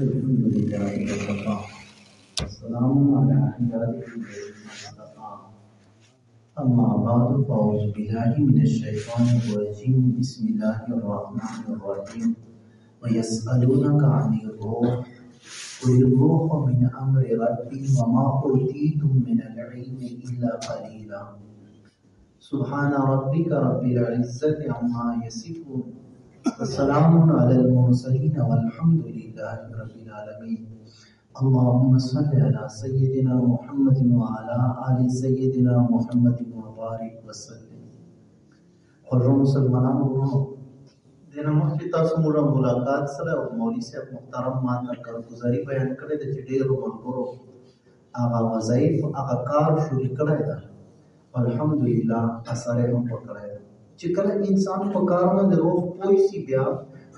الحمد لله وكفى والسلام على عباده أما بعد فأعوذ بالله من الشيطان الرجيم بسم الله الرحمن الرحيم ويسألونك عن الروح قل الروح من أمر ربي وما أوتيتم من العلم إلا قليلا سبحان ربك رب العزة عما يصفون وسلام على المرسلين والحمد لله رب العالمين. اللهم صل على سيدنا محمد وعلى آل سيدنا محمد وبارك وسلم. خوږو مسلمانانو ورونو دنه مخکې تاسو موږ ملاقات سره او مولوي صاحب محترم ما ته کارګزاري بیان کړې ده چې ډېرو ملګرو هغه وظایف هغه کار شروع کړی ده الحمدلله اثر یې هم وکړی ده چې کله انسان په کار باندې روح پوي سي بیا،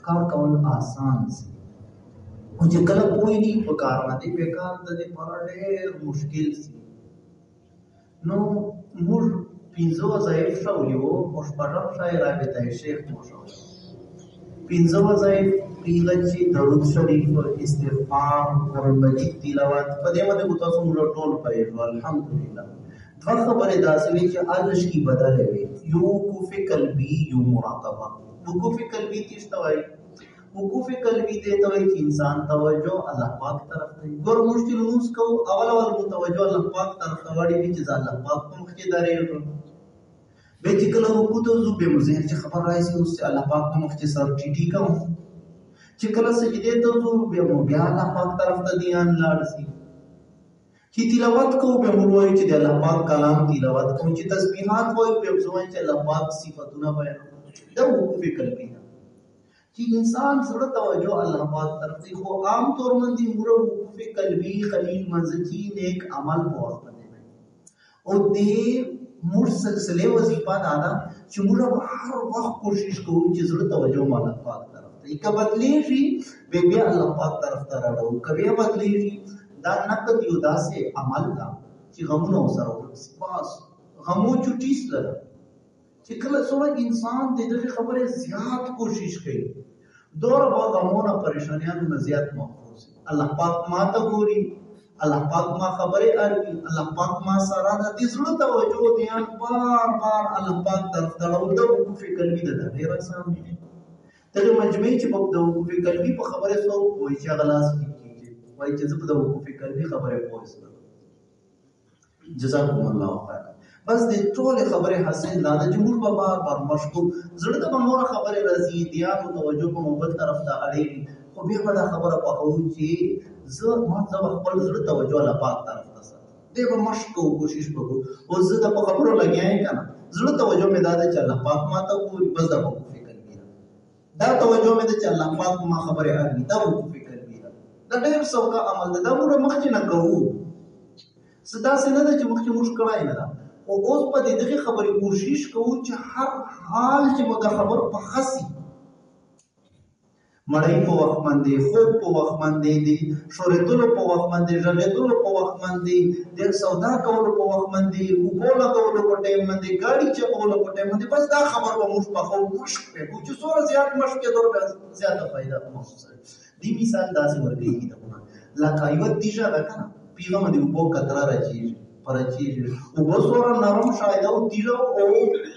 کار کول آسان سي او چې کله پوي نه په کار باندې په کار د دې پر ډېر مشکل سي نو موږ پنځه وظایف شولیو موږ په رب شای رابطه شیخ مو شو پنځه وظایف پیغه چې درود شریف استغفار، قرآن مجید تلاوت په دې باندې تاسو موږ ټول پېژو الحمدلله دوه خبرې داسې وي چې ارش کی بدلې وي یو وقوف قلبي یو مراقبه وقوف قلبي تیشته وایي وقوف قلبي دې ته وایي انسان توجه الله پاک طرف ته ګور مشکل موږ کو اول اول متوجه الله پاک طرف ته وړي چې الله پاک په مخ کې درېږي به چې کله رکوع ته زو به مزه چې خبر راځي اوس الله پاک په مخ سر ټیټی کوم چې کله سجدې ته زو به مو بیا الله پاک طرف ته دیان لاړ شي چې تلاوت کو به مو وایي چې د الله پاک کلام تلاوت کوم چې تسبیحات وایي به مو وایي چې الله پاک صفاتونه بیان دا وقوف قلبي چې انسان سره توجه الله پاک طرف ته خو عام طور باندې موږ وقوف قلبي خلیل منځکی نیک عمل په وخت او دې موږ سلسله وظیفه دا ده چې موږ هر وخت کوشش کوو چې زړه توجه مال پاک طرف ته که بدلی شي به بیا الله پاک طرف ته راړو کبه بدلی شي دا نقد یو داسې عمل دا چې غمونه سره ورسي بس، غمو چټی سره چې کله څوک انسان د دې خبره زیات کوشش کوي دور به غمونه پریشانیانو نه زیات محفوظ۔ الله پاک ما ته ګوري الله پاک ما خبره اړوي الله پاک ما سره د دې زړه توجه دیان۔ بار بار الله پاک طرف ته راو د وقوف قلبي ده ډیر آسان دي دغه مجمع چې په د وقوف قلبي په خبره سو وایي چې غلاس کیږي وایي چې زه په د وقوف قلبي خبره پوهیږم جزاكم الله خير بس د ټول خبره حاصل دا د جمهور په بار بار مشکو زړه ته نور خبره راځي دیان او توجه په موبایل طرف ته اړي خو بیا به دا خبره پخو چې جی، زه ما زه خپل زړه توجه لا پاک طرف ته سره دی به مشکو کوشش وکړو او زه د په خبرو لګیاي کنه زړه توجه مې دا چې الله پاک ما ته کوی بس دا په فکر کې دا توجه مې ده چې الله پاک ما خبره اړي دا په دا ډېر څوکا عمل ده. دا موږ مخکې نه کوو. صدا څنګه ده چې مخکې موږ کړای نه ده. او اوس په دې دغه خبرې کوشش کوو چې هر حال چې موږ خبر په خسي مړی په وخت باندې، خوب په وخت باندې دي شورېدلو په وخت باندې ژغېدلو په وخت باندې د سودا کولو په وخت باندې وګوله کولو په ټیم باندې، ګاډي چلولو په ټیم باندې، بس دا خبر به موږ په خو مشک په چې سور زیات مشک کې دور زیاته فائدہ محسوسه دي مثال داسې ورګي دا لکه یو دیجا دا کنه پیغام دی وبو کتره راځي پرچی او بو سور نرم شاید او تیرو او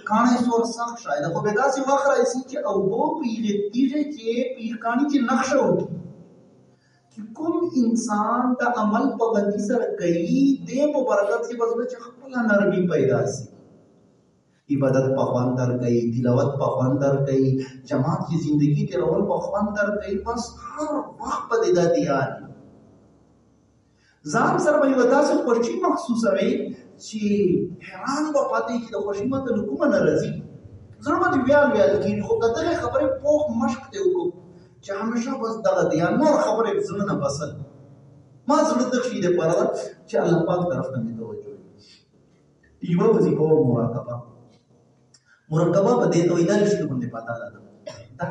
کانه سور سخت شاید خو به داسې وخت راځي چې او بو پیغه تیجه چې پیغ کانی چې نقشه وږي چې کوم انسان د عمل په باندې سره کوي د په برکت سي بس چې خپل نرمي پیدا سي عبادت په خوان در کوي تلاوت په خوان در کوي جماعت کی زندگی تیرول په خوان در کوي بس هر وخت په دې د دیان ځان سره به یو داسې خوشي محسوسه وي چې حیران به پاتې چې د خوشي ماته کومه نه راځي زړه باندې ویال ویال کېږي خو که دغه پوخ مشق ته وکړو چې همیشه بس دغه دی نور خبرې زړه نه بسل ما زړه د شي د پاره چې الله پاک طرف ته مې توجه یو وظیفه او مراقبه مراقبه په دې ته ویل شي باندې پتا ده دا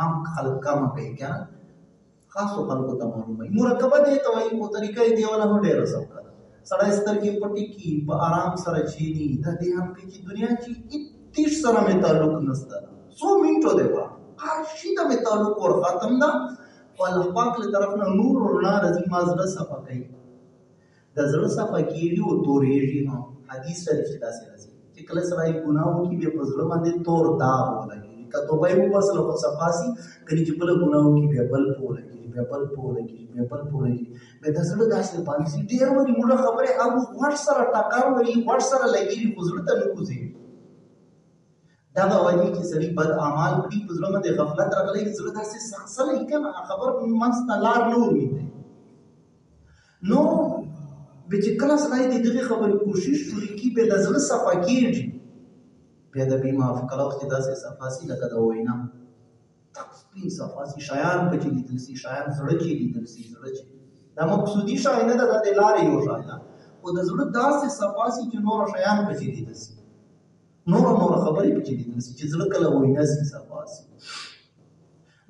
عام خلک کار کوي کنه خاصو خلکو ته معلومه مرکبه دې ته وایي په طریقې دی ولا هم ډېر سوکا سړی سترګې پټې کی په آرام سره چینی دا دې هم په چې دنیا کې اتیش سره مې تعلق نشته سو منټو دی په هر شي ته مې تعلق ور ختم ده او الله پاک له طرف نه نور او رڼا راځي ما زړه صفا کوي د زړه صفا کیږي او تورېږي نو حدیث شریف کې داسې راځي چې کله سره ګناه وکړي بیا په زړه باندې تور داغ ولګي که توبه یې وباسله خو صفاسي کله چې بله ګناه وکړي بیا بل په ولګي بیا بل په ولګي بیا بل په ولګي بیا د زړه داسې پالیسي ډېر وایي موږ خبرې هغه غوږ سره ټکر وایي غوږ سره لګېږي خو زړه ته نه کوزي دغه وایي چې سړي بد اعمال کړي په زړه باندې غفلت راغلی زړه داسې سخصلی کنه خبر منځ ته لار نه ورمیږي نو به چې کله سړی د دغه خبرې کوشش شروع کړي به د زړه صفا کېږي بیا د بې معاف کله وخت داسې صفاسي لکه د وینا سپین صفاسي شایان په چې لیدل سي شایان زړه چې لیدل سي زړه چې دا مقصودی شای نه ده د لارې یو شای ده او د زړه داسې صفاسي چې نور شایان په چې لیدل سي نور نور خبرې په چې لیدل سي چې زړه کله وینا سي صفاسي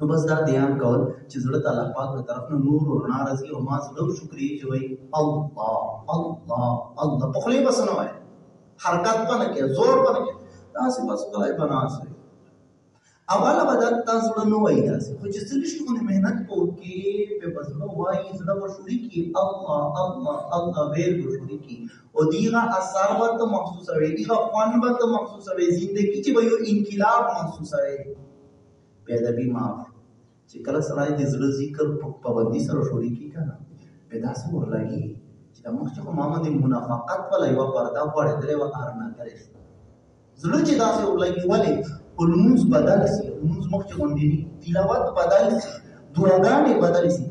نو بس دا دیان کول چې زړه تعالی پاک په طرف نه نور او رڼا راځي او ما زړه شکرې چې وای الله الله الله. په خلی بس نه وای؟ حرکت پنه کې زور پنه کې تاسو بس کولای بناسه اوله بدل تاسو نو وای تاسو خو چې څه شي کوم مهنت کوي په بس نو وای، زړه ورشوري کی الله الله الله، ویر ورشوري کی او دیغه اثر ورته محسوس وي دیغه خوان ورته محسوس وي. زندگی چې به یو انقلاب محسوس وي. بے ادبی معاف چې کله سړی د زړه ذکر په پابندي سره شروع کی کنه په داسې ورلګي چې د مخ چې ما باندې منافقت ولا یو پردا پړې درې و کار نه کوي زړه چې داسې ورلګي ولې علموز بدل سي علموز مخ چې غونډې تلاوت بدل سي دعاګانې بدل سي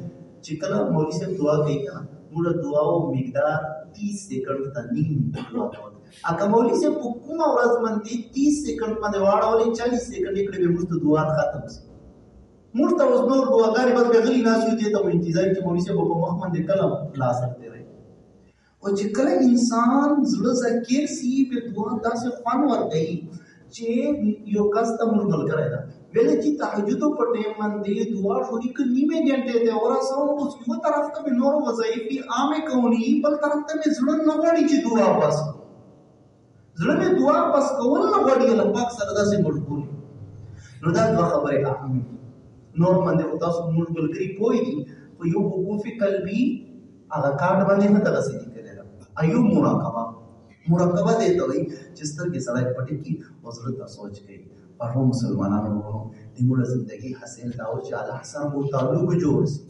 چې کله مولوی صاحب دعا کوي کنه موږ دعا او مقدار 30 سکند ته نیم دعا کوو اګه مولوی سے په کومه ورځ باندې 30 سکند باندې واړولې 40 سکند کړي به موږ ته دعا ختم شي موږ ته اوس نور دعاګانې بس به غلي ناس یو دي، ته انتظار چې مولوی سے په مخ باندې کلم لا سکتے رہے؟ او چې کله انسان زړه ذکر سی په دعا داسې خوان ورته چې یو کس ته موږ بل کړی دا ویل چې تهجد په ټیم باندې دعا شوري ک نیمه غنټه ته اور سره اوس یو طرف ته نور وظایفي عامه کونی بل طرف ته زړه نه غواړي چې دعا پاس زړه مې دعا پس کول نه غواړي الله پاک سره داسې مجبور نو دا دوه خبرې اهم نور باندې او تاسو موږ ملګری پوي دي خو یو وقوف قلبي هغه کارت باندې نه دغه سړي کړي ایو مراقبه مراقبه دې ته وي چې سترګې سره پټې کی او زړه ته سوچ کوي پر پرو مسلمانانو ورو د موږ زندگی حاصل دا او چې الله سره مو تعلق جوړ شي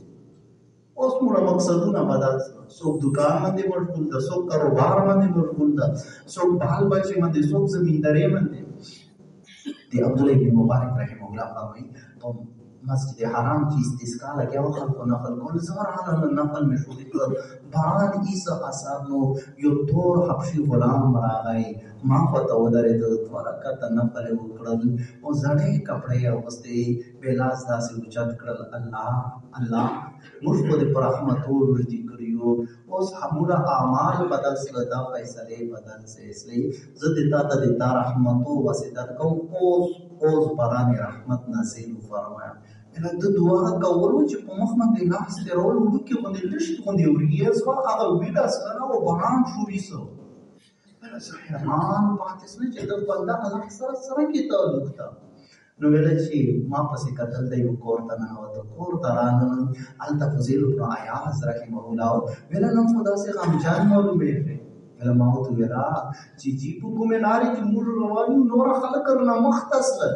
اوس موږ مقصدونه بدل څوک دکان باندې مشغول ده څوک کاروبار باندې مشغول ده څوک بال بچي باندې څوک زمینداري باندې دی عبد الله بن مبارک رحم الله فرمایي په مسجد حرام کې استسقا لګیا و خلکو نفل کول زور علی نفل مشغول کړ باران ایسا اثر نو یو تور حبشي غلام راغی ما پته ودرې د تورکت نقل وکړل او زړې کپڑے واغستې بلاس داسې اوچت کړل الله الله موږ په دې پر رحمت ورته کړیو اوس همورا اعمال بدل سره دا فیصله بدل سه اسلی زه دې تا ته دې تا رحمت او واسطه کوم اوس اوس باران رحمت نازل فرمایا۔ اله د دعا کولو چې په مخ باندې لاس ته رول وډو کې باندې لښت باندې وریځ وا هغه ویډا سره او باران شوري سو۔ حیران پاتې سره چې د بنده الله سره سره کې تعلق تا۔ نو ویل چې ما پسې کتل دی کور ته نه وته کور ته راغلم الته فضیل بن عیاض رحمه الله ویل نو خدا سي غم جان مور مې ویل ما او تو ویلا چې جی په کومه لارې چې موږ روانو نور خلک کرنا مختصل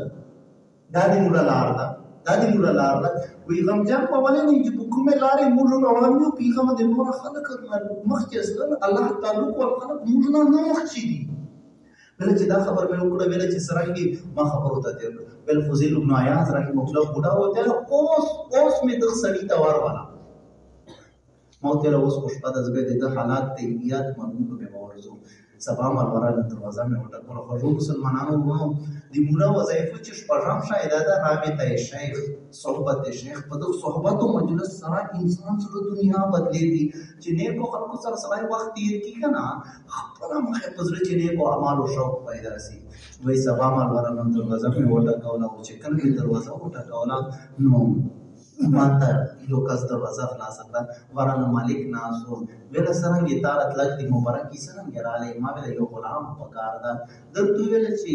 دا دې موږ لار ده دا دې موږ لار ده وی غم جان په ولې نه چې په کومه لارې موږ روانو پیغام دې نور خلک کرنا مختص مختصل الله تعالی کو خلک موږ نه مخ دي بل چې دا خبر مې وکړه ویل چې سرنګي ما خبر وته دی بل فوزیل ابن عیاض رحم الله بوډا وته اوس اوس مې د سړی ته ور ولا موت له اوس خوشپد از به د حالات ته یاد مرغوب به ورزو سبا مرورا د دروازه مې وټه کول خو مسلمانانو وو د مولا وظایف چې شپږم شاید دا رابطه شیخ، صحبت شیخ. په دغه صحبت او مجلس سره انسان سره دنیا بدلې دي چې نه په خلکو سره سره وخت تیر کی کنه خپل مخه پزړه چې نه په اعمال او شوق پیدا سي وای سبا مرورا د دروازه مې وټه کول او چې کله دروازه وټه کول نو ماته یو کس دروازه خلاص کړه ورانه مالک ناسو ویل سرنګ تار اطلق دی مبارک کی سرنګ رااله ما ویل یو غلام پکار دا۔ درته ویل چې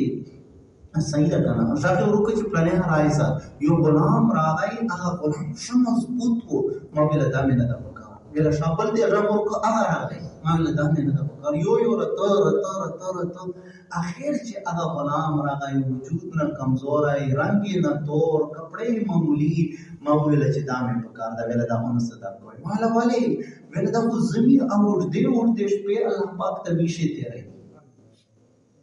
صحیح ده کنه شاته ورکه چې پلانې ہاں راځه یو غلام راغی هغه غلام ښه مضبوط وو ما ویل دا مې ده پکار۔ ویل شابل دې هغه ورکه هغه راغی ما ویل دا مې نه ده پکار یو یو رته اخر چې هغه غلام راغی وجود نه رنگ نه تور، کپڑے معمولی. ما ویل چې دا مې پکار دا ویل دا کوي ویل دا خو دې دې شپې الله پاک ته ویشه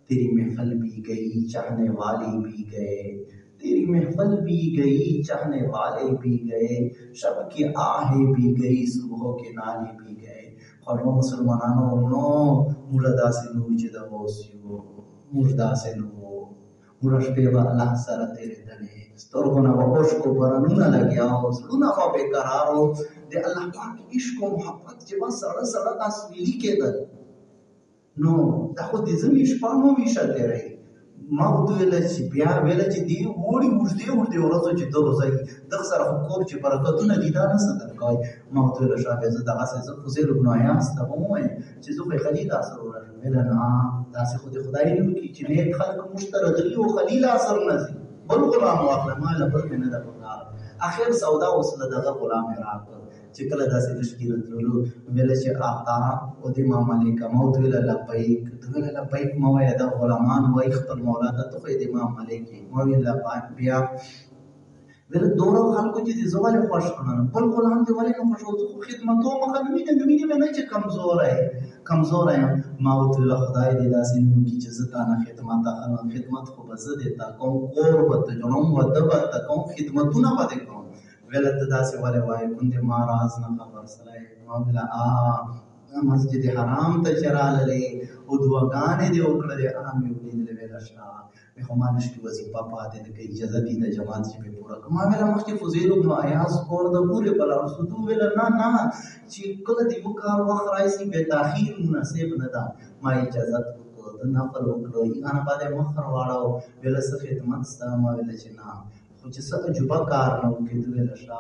تیری محفل بھی گئی، چاہنے والے بھی گئے. تیری محفل بھی گئی، چاہنے والے بھی گئے. شب کی آہیں بھی گئی، صبح کے نالے بھی گئے. اور وہ مسلمانانو نو مردا سے نو جدا ووسیو مردا سے نو مرش پہ با اللہ سر تیرے دنے۔ سترغنا و عشق و برنونا لگیا ہو سلونا خوا بے قرارو دے اللہ پاک عشق و محبت جبا سڑا سڑا تاسویلی کے در نو، دا خو دې زمي شپه مو ویشه تیرې ما ورته ویل چې بیا ویل چې دی وړي وړدي وړي ورځو چې دغه ځای د سره خو کور چې برکتونه دي دا نه ستر کوي ما ورته ویل شابه زه دغه څه زه فوزیل ابن عیاس ته ومه چې زه خو خلیل اثر ورته ویل نه دا څه خو خدای نه کې چې نه خلک مشترک او خلیل اثر نه زی بل غلام واخله ما له بل نه ده پکار اخر سودا وصله دغه غلام راکړ چې کله داسې تشکیل تللو ویل چې آقا او د امام مالک موت ویل لبیک ته ویل لبیک مو وای دا غلامان وای خپل مولا ته ته د امام مالک مو ویل لبیک بیا ویل دوره خلکو چې دې زوال خوښ کړن بل غلام دی ولې نه خوښ او خدمتو مخه مینه د مینه نه چې کمزور ہے کمزور ہے ما او ته خدای دې داسې نو کی چې زتا نه خدمت اخلم خدمت خو بزه دې تا کوم، کور وته جنوم وته تا کوم، خدمتونه پدې کوم. ولت داسې والے وای کوم دې ما راز نه خبر سره ما بلا آ مسجد حرام ته چراللې او دعاګانې دې وکړلې ام یو دې دې ویل شا مې خو مانش کی وظیفه پاتې د کې اجازه دي د جماعت جی چې په پورا۔ کما ویل مخکې فوزیل ابن ایاس کور د پورې بل او سدو ویل نه نه چې کله دې وکړ وخت راځي به تاخير مناسب نه ده ما اجازه وکړه د نفل وکړو یې انا باندې مخر واړو ویل څه خدمت ستا، ما ویل چې نه خو چې څه عجوبه کار نه وکړي دوی له شا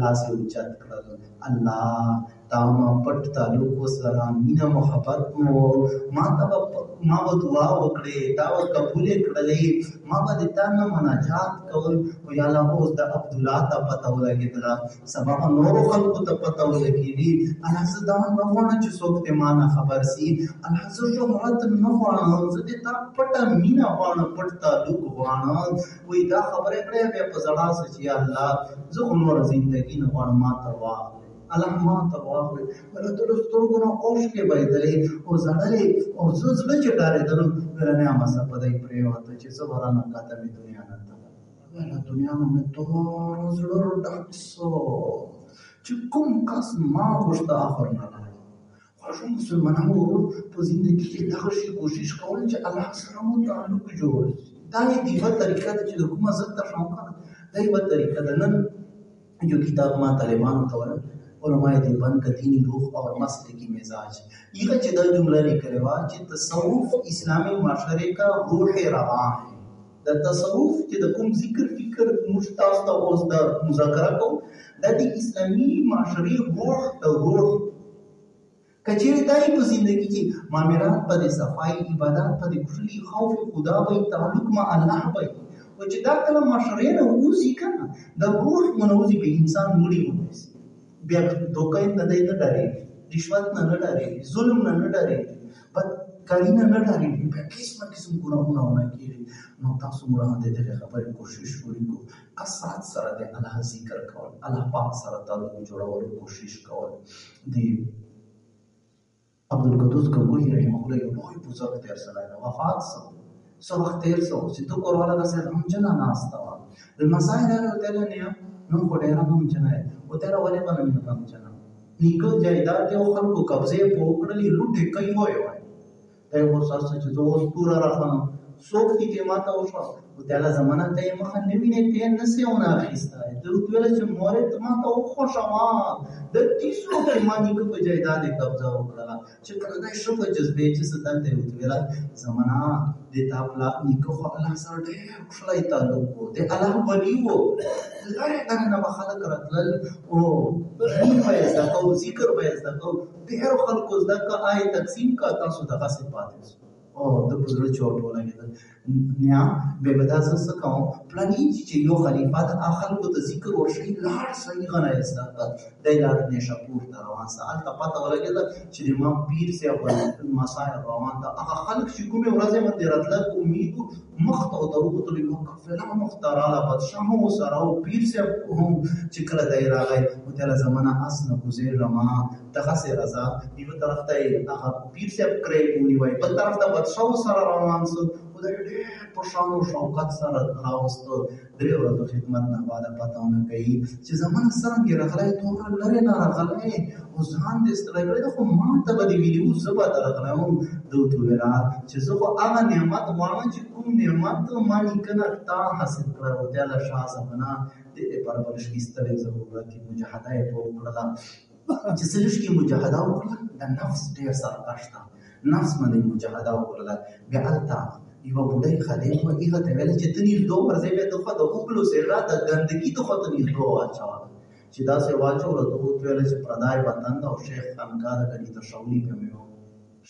لاس یې اوچت کړل الله تا ما پټ تعلق وسره مینا محبت مو، ما ته ما و دعا وکړې تا و قبول کړلې ما به تا نه مناجات کول، او یا الله اوس د عبد الله ته پته ولګېدل سبب نور خلکو ته پته ولګېدي انا زدا نه غواړم چې څوک ته ما نه خبر سي الله زه شهرت نه غواړم زه دې تا پټه مینا غواړم پټ تعلق غواړم وې دا خبره کړې بیا په زړه سچي الله زه عمر زندگی نه غواړم ما ته واخلې الله ما ته واخلې. ول ته د سترګو نه اوښ کې بایدلې او زړلې. او زه زړه چې ډارېدل ورنه ما څه په دای پرې وته چې زه ورانه کاته مې دنیا نه ته ول دنیا نو مې تور زړه ډک سو. چې کوم کس ما غوښته اخر نه لای خو مسلمانانو په ژوند کې دغه شی کوشش کول چې الله سره مو تعلق جوړ دا یې دیوه طریقه ده چې کومه زړه ته شوم دا یې طریقه ده. نن جو کتاب ما طالبانو ته ورکړه علماء دیوبند کا دینی روح اور مسلکی مزاج۔ یہ جدا جملہ لکھے وا چې تصوف اسلامی معاشرے کا روح روان ہے۔ د تصوف چې د کوم ذکر، فکر، مشتاق ته اوس د مذاکره کو د دې اسلامی معاشرے روح ته روح۔ کچېر دای په زندگی کې معاملات په صفائی عبادت په خوشالي خوف خدا به تعلق ما الله به او چې دا کله معاشرے نه وځي کنه د روح منوزي به انسان مړی ونیسي بیا دوکه نه دی نه ډاري رشوت نه نه ډاري ظلم نه نه ډاري بدکاری نه نه ډاري بیا قسمه قسم گناہ ګناهونه ونه کیږي نو تاسو موږ هم دې خبرې کوشش وکړو کثرت سره د الله ذکر کول الله پاک سره تعلق جوړول کوشش کول۔ دی عبدالقدوس گنگوی رحمه الله یو لوی بزرگ تیر سره وفات سو سو وخت تیر سو چې تو کورواله داسې هم جنا ناستا و المسائل له تل نه نو خو ډیر هم جنا او تر ولې باندې جنا نیکو جایداد یو خلکو قبضه پوکړلې لوټه کوي وای وای ته مو سره چې زه پورا راخنم څوک دې ماته وشو او تعالی زمانہ ته مخه نوی نه ته نسونه اخیسته ته ویل چې مورې ته ماته خوشما د تیسو کې مانی کو په جایداد قبضه وکړه چې کله دا شپه جذبه چې ستل ته ویل زمانہ د تا پلا نیکو خو الله سره ډېر خوشاله تعلق وو د الله ولی وو لاره کنه نه خلک راتلل او دین به زده کو ذکر به زده کو ډېر خلکو زده کا آی تقسیم کا تاسو دغه صفات او او د پزړه چوټ ولګېدل. نیا به بدا ز څه کوم پلاني چې یو خلیفہ د خلکو د ذکر او شی لاړ صحیح غنه استا د لار نشه پور ته روان سال ته پته ولګېدل چې د ما پیر سي او مسائل روان ته هغه خلک چې کومه ورځ باندې راتله امید مخ ته دروغ ته یو قافله مختاراله بادشاہ مو سره او پیر سي هم چې کله دای راغی او تل زمانہ اس نه گزیر رما. دغه رضا دیو طرف ته هغه پیر سي کرے ونی وای بل طرف ته بادشاہ سره روان سو د ډېر په شان او شوکت سره راوستو درې ورځې خدمت نه بعد پتاونه کوي چې زمونه څنګه راغلی تور لري نه راغلی او ځان دې ستړی کړی خو ما ته به دې ویلي زه به درغلی وم ده ورته ویله چې زه خو هغه نعمت غواړم چې کوم نعمت ما نیکه تا حاصل کړی و دی له شاه زمانه دې پرورش کې ستړی ضرورت مجاهده یې په وکړله چې سلش کې مجاهده وکړه د نفس ډېر سرکش ده نفس باندې مجاهده وکړه بیا هلته یو بډای خدای و هغه ته ویل چې تنیر دو ورځې به د خو د سره د ګندګي د خو تنیر دو واچو چې دا سه واچو له دوه ویل چې پردای وطن او شیخ خانقاه د کلی تشولی په میو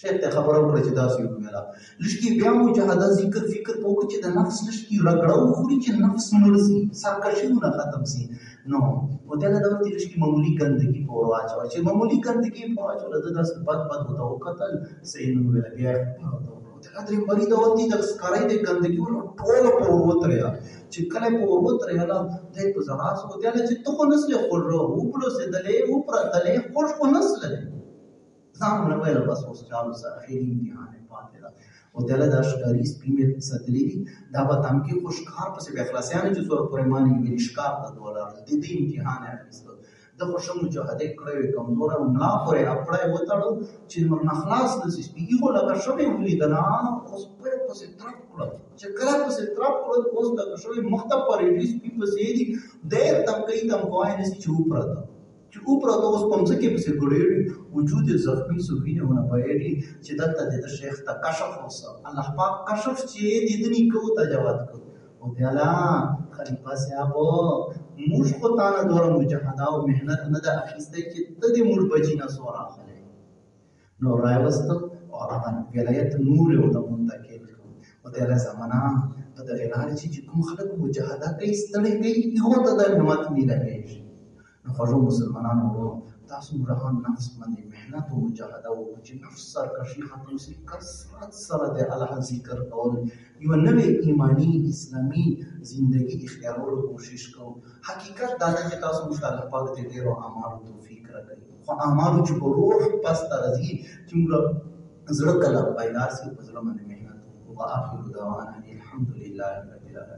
شیخ ته خبره وکړه چې دا سه یو ویلا لشکي بیا مجاهده ذکر فکر وکړي چې د نفس لشکي رګړو خوري چې نفس مرسي سرکشونه ختم سي. نو او دغه د ورته لشکي معمولی ګندګي په واچو چې معمولی ګندګي په واچو د داس بد بد وته وکتل سې نو ویل. بیا درې مری د وتی د سکارای د ګندګي ول ټول په وروت ریا چې کله په وروت ریا لا د په زراس او د چې ته خو نسل خور او په سه دلې او پر دلې خوش کو نسل ځان نه ویل بس اوس چالو سره اخیری امتحان پاتې دا او دله د شکاري سپیمه ستلی دا په تم کې خوشکار پسې به اخلاصیان چې سور پرې مانی ویل شکار د دولار د دې امتحان اخیستو د خوشم مجاهده کړې کمزور ملا پورې خپړې وتاړو چې موږ نخلاص د سپیږي هو لکه شوی ولې دنا اوس په پسې ترپ کړو چې کله پسې ترپ کړو اوس د شوی مخته پرې دې سپی پسې دي ډېر تم کوي تم کوای نه چې وپرته چې وپرته اوس په ځکه پسې ګړېږي وجود زخمی سوینه ونه پېږي چې دلته د شیخ ته کشف وسه الله پاک کشف چې دې دني کو ته جواب کو او تعالی خلیفہ صاحب، موږ خو تا نه دوره مجاهده او مهنت نه ده اخیسته چې ته دې موږ بچی نه سور اخلې. نو راوست او هغه ولایت نور او د منتقل او د له زمانہ په دغه لار چې کوم خلک مجاهده کوي ستړي کوي هغه ته د همت میلوي نو خو مسلمانانو ورو تاسو مرهان نفس باندې مهنت او مجاهده او چې نفس سرکشي ختم سي کثرت سره د الله ذکر کول. یو نوې ایمانی اسلامي زندگی اختیارولو کوشش کوو. حقیقت دا چې تاسو مشته الله پاک دې ډیرو اعمال توفیق راکړي خو اعمال چې په روح پس ترځي چې موږ زړه کله پیدا سي په زړه باندې مهنت او اخر دعوانا الحمد لله رب العالمين